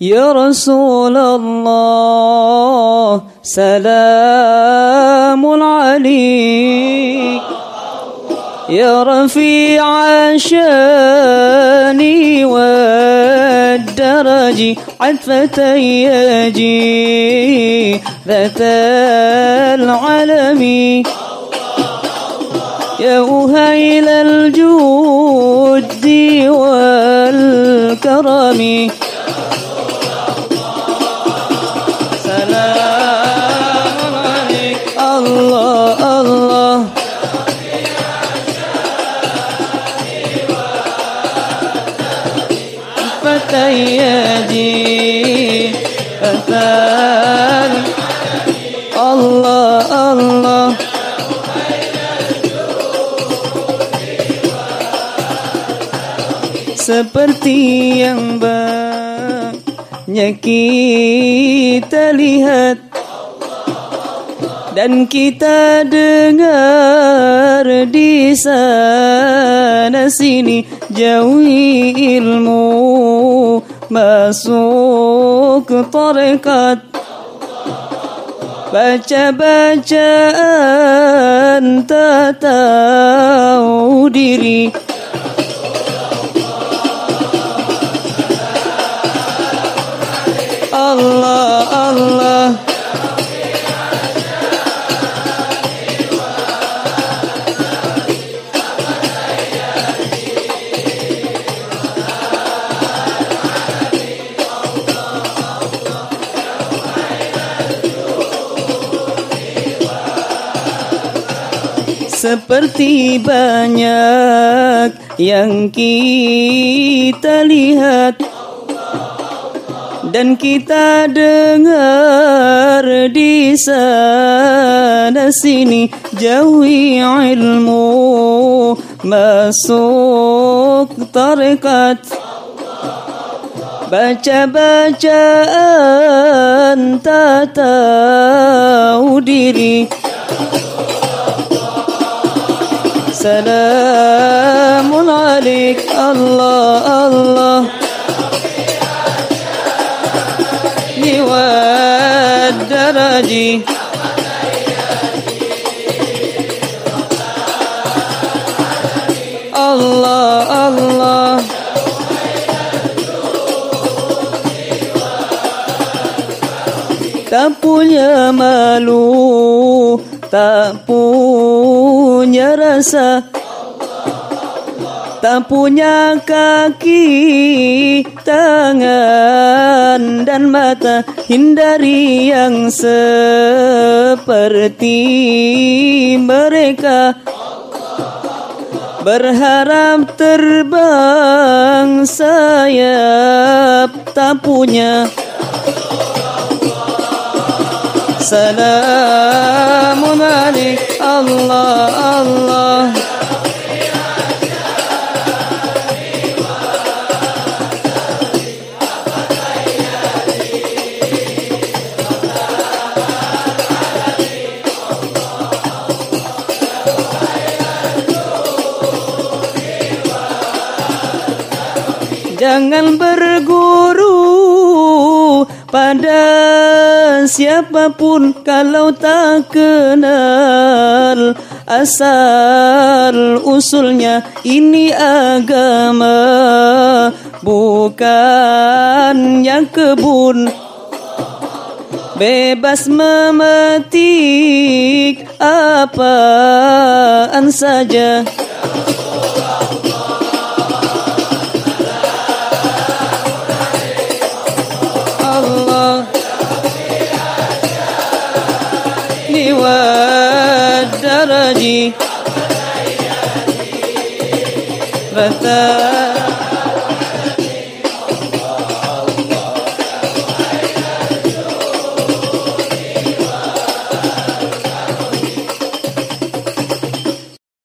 يا رسول الله سلام عليك. يا رفيع شأني والدرج عطفة يجي ذات العلم. يا أهيل الجود والكرم. فتيدي فتان الله الله Seperti yang banyak kita lihat dan kita dengar di sana sini jauhi ilmu masuk tarekat baca bacaan tak tahu diri Allah Seperti banyak yang kita lihat dan kita dengar di sana sini jauhi ilmu masuk tarekat. Baca bacaan tak tahu diri سلام عليك. الله الله. لواد درجي الله الله. تقول يا مالو. Tak punya rasa. Tak punya kaki, tangan dan mata. Hindari yang seperti mereka. Berharap terbang sayap tak punya. Salamun Jangan berguru pada siapa pun kalau tak kenal asal usulnya ini agama bukan yang kebun. Bebas memetik apaan saja الذكر والدرج. فثاب